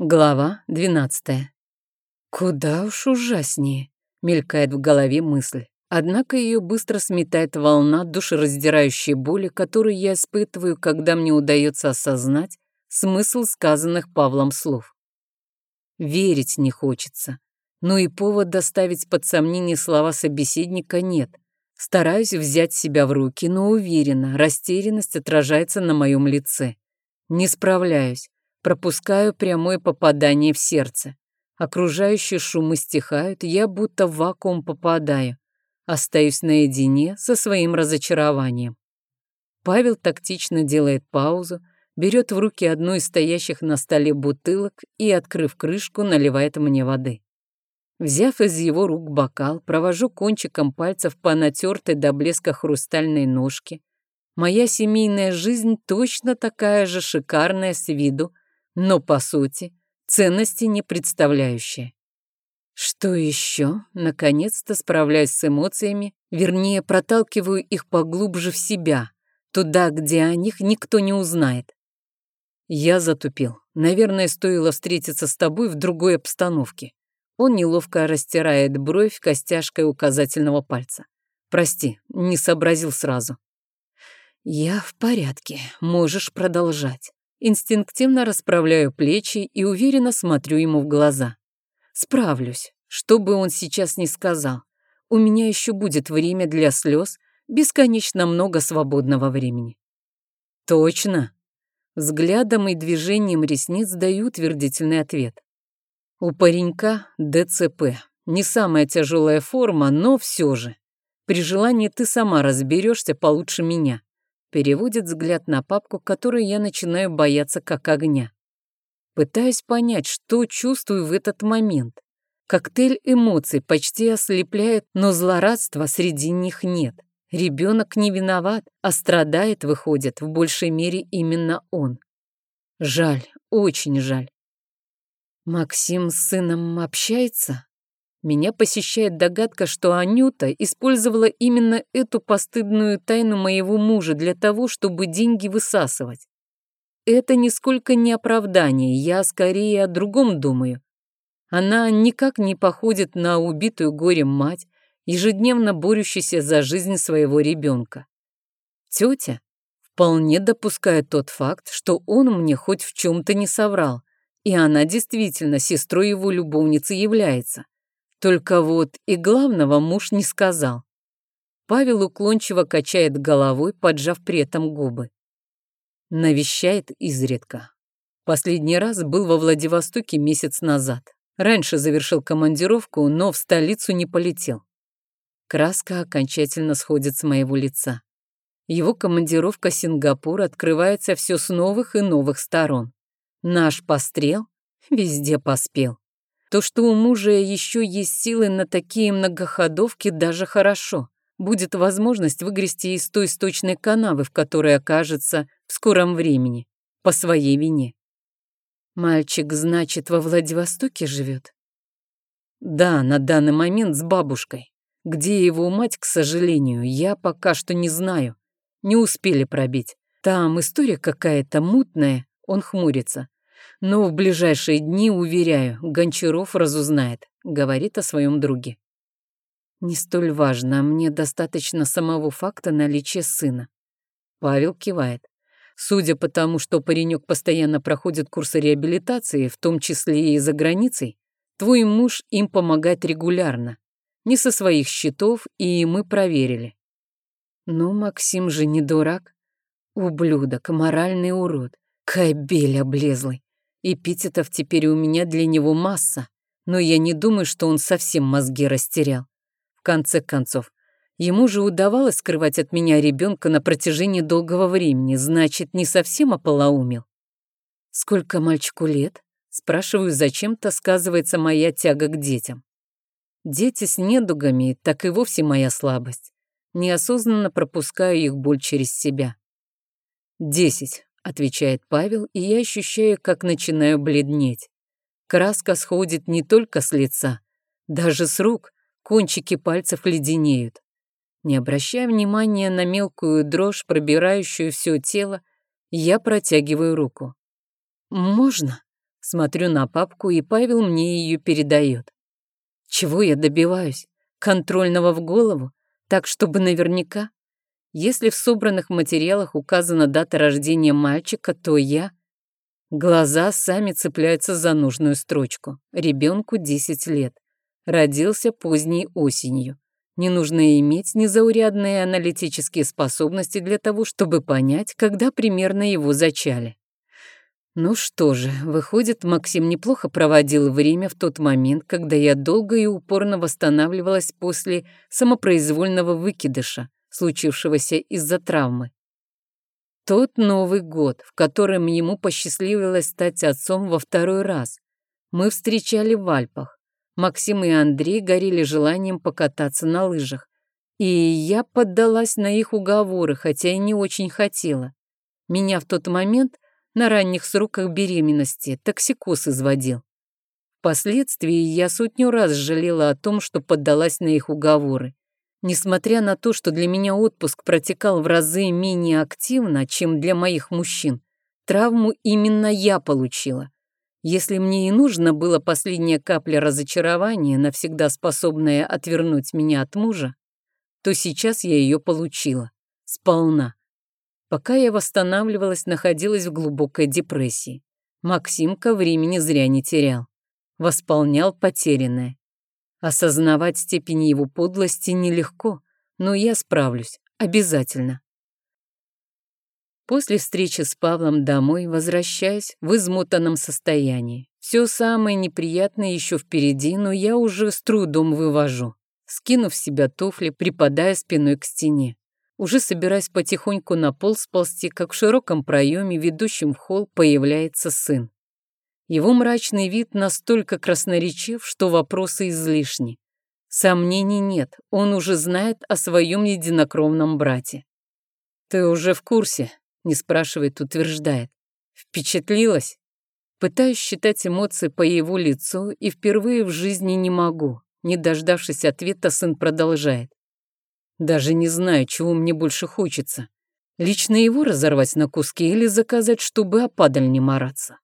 Глава 12. Куда уж ужаснее, мелькает в голове мысль. Однако ее быстро сметает волна душераздирающей боли, которую я испытываю, когда мне удается осознать смысл сказанных Павлом слов. Верить не хочется, но и повода ставить под сомнение слова собеседника нет. Стараюсь взять себя в руки, но уверена, растерянность отражается на моем лице. Не справляюсь пропускаю прямое попадание в сердце. Окружающие шумы стихают, я будто в вакуум попадаю. Остаюсь наедине со своим разочарованием. Павел тактично делает паузу, берет в руки одну из стоящих на столе бутылок и, открыв крышку, наливает мне воды. Взяв из его рук бокал, провожу кончиком пальцев по натертой до блеска хрустальной ножке. Моя семейная жизнь точно такая же шикарная с виду, но, по сути, ценности не представляющая. Что еще? Наконец-то справляюсь с эмоциями, вернее, проталкиваю их поглубже в себя, туда, где о них никто не узнает. Я затупил. Наверное, стоило встретиться с тобой в другой обстановке. Он неловко растирает бровь костяшкой указательного пальца. Прости, не сообразил сразу. Я в порядке, можешь продолжать. Инстинктивно расправляю плечи и уверенно смотрю ему в глаза. Справлюсь, что бы он сейчас ни сказал. У меня еще будет время для слез, бесконечно много свободного времени. Точно. Взглядом и движением ресниц даю утвердительный ответ. У паренька ДЦП. Не самая тяжелая форма, но все же. При желании ты сама разберешься получше меня переводит взгляд на папку, которую я начинаю бояться как огня. Пытаюсь понять, что чувствую в этот момент. Коктейль эмоций почти ослепляет, но злорадства среди них нет. Ребенок не виноват, а страдает, выходит, в большей мере именно он. Жаль, очень жаль. Максим с сыном общается? Меня посещает догадка, что Анюта использовала именно эту постыдную тайну моего мужа для того, чтобы деньги высасывать. Это нисколько не оправдание, я скорее о другом думаю. Она никак не походит на убитую горем мать, ежедневно борющуюся за жизнь своего ребенка. Тетя вполне допускает тот факт, что он мне хоть в чем-то не соврал, и она действительно сестрой его любовницы является. Только вот и главного муж не сказал. Павел уклончиво качает головой, поджав при этом губы. Навещает изредка. Последний раз был во Владивостоке месяц назад. Раньше завершил командировку, но в столицу не полетел. Краска окончательно сходит с моего лица. Его командировка Сингапур открывается все с новых и новых сторон. Наш пострел везде поспел. То, что у мужа еще есть силы на такие многоходовки, даже хорошо. Будет возможность выгрести из той сточной канавы, в которой окажется в скором времени, по своей вине. Мальчик, значит, во Владивостоке живет? Да, на данный момент с бабушкой. Где его мать, к сожалению, я пока что не знаю. Не успели пробить. Там история какая-то мутная, он хмурится. Но в ближайшие дни, уверяю, Гончаров разузнает, говорит о своем друге. Не столь важно, мне достаточно самого факта наличия сына. Павел кивает. Судя по тому, что паренек постоянно проходит курсы реабилитации, в том числе и за границей, твой муж им помогает регулярно. Не со своих счетов, и мы проверили. Но Максим же не дурак. Ублюдок, моральный урод, кобель облезлый. Эпитетов теперь у меня для него масса, но я не думаю, что он совсем мозги растерял. В конце концов, ему же удавалось скрывать от меня ребенка на протяжении долгого времени, значит, не совсем ополоумел. Сколько мальчику лет? Спрашиваю, зачем-то сказывается моя тяга к детям. Дети с недугами — так и вовсе моя слабость. Неосознанно пропускаю их боль через себя. Десять отвечает Павел, и я ощущаю, как начинаю бледнеть. Краска сходит не только с лица, даже с рук, кончики пальцев леденеют. Не обращая внимания на мелкую дрожь, пробирающую все тело, я протягиваю руку. «Можно?» — Смотрю на папку, и Павел мне ее передает. Чего я добиваюсь? Контрольного в голову? Так, чтобы наверняка? Если в собранных материалах указана дата рождения мальчика, то я... Глаза сами цепляются за нужную строчку. Ребенку 10 лет. Родился поздней осенью. Не нужно иметь незаурядные аналитические способности для того, чтобы понять, когда примерно его зачали. Ну что же, выходит, Максим неплохо проводил время в тот момент, когда я долго и упорно восстанавливалась после самопроизвольного выкидыша, случившегося из-за травмы. Тот Новый год, в котором ему посчастливилось стать отцом во второй раз, мы встречали в Альпах. Максим и Андрей горели желанием покататься на лыжах. И я поддалась на их уговоры, хотя и не очень хотела. Меня в тот момент на ранних сроках беременности токсикоз изводил. Впоследствии я сотню раз жалела о том, что поддалась на их уговоры. Несмотря на то, что для меня отпуск протекал в разы менее активно, чем для моих мужчин, травму именно я получила. Если мне и нужно было последняя капля разочарования, навсегда способная отвернуть меня от мужа, то сейчас я ее получила. Сполна. Пока я восстанавливалась, находилась в глубокой депрессии. Максимка времени зря не терял. Восполнял потерянное. Осознавать степень его подлости нелегко, но я справлюсь. Обязательно. После встречи с Павлом домой возвращаюсь в измотанном состоянии. Все самое неприятное еще впереди, но я уже с трудом вывожу. Скинув с себя туфли, припадая спиной к стене. Уже собираясь потихоньку на пол сползти, как в широком проеме, ведущем в холл, появляется сын. Его мрачный вид настолько красноречив, что вопросы излишни. Сомнений нет, он уже знает о своем единокровном брате. «Ты уже в курсе?» Не спрашивает, утверждает. Впечатлилась? Пытаюсь считать эмоции по его лицу и впервые в жизни не могу. Не дождавшись ответа, сын продолжает. Даже не знаю, чего мне больше хочется. Лично его разорвать на куски или заказать, чтобы опадаль не мараться.